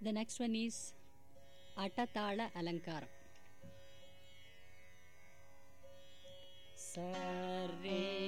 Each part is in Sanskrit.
The next one is Atatala Alankar. Sorry.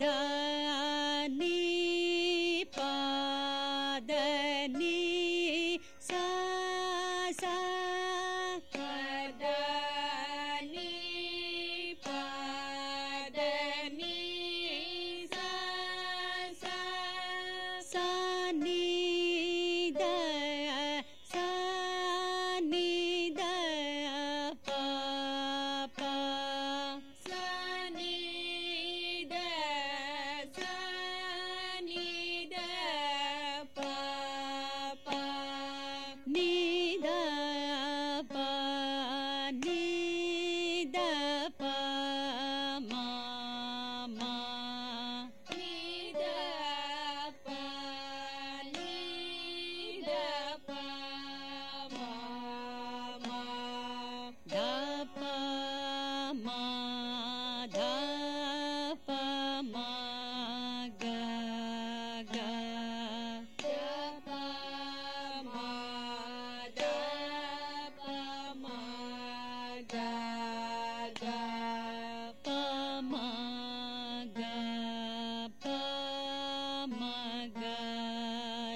da need.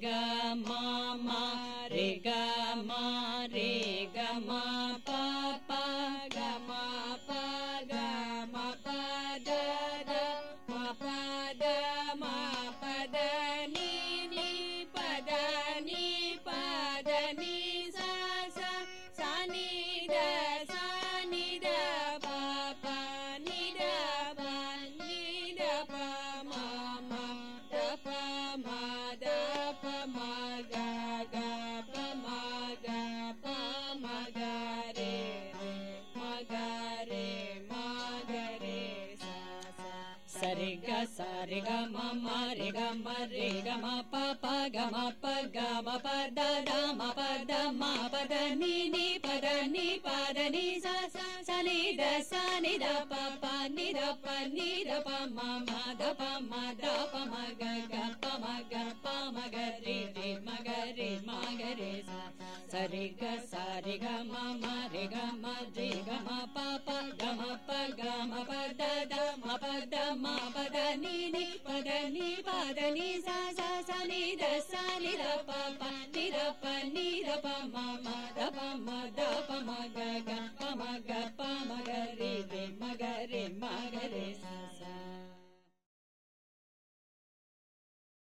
ga सरिग सरिग मम रिग म रिग म प प ग म प ग म प द द म प द म प द नि नि प द नि प द नि स स स नि द स नि द प प नि द प नि द प म म द प म द प म ग ग प म ग प म ग रि रि म ग रि म ग रि स सरिग सरिग म म रिग म रिग म प प ग म प ग म प द द निदनी दिरा पापा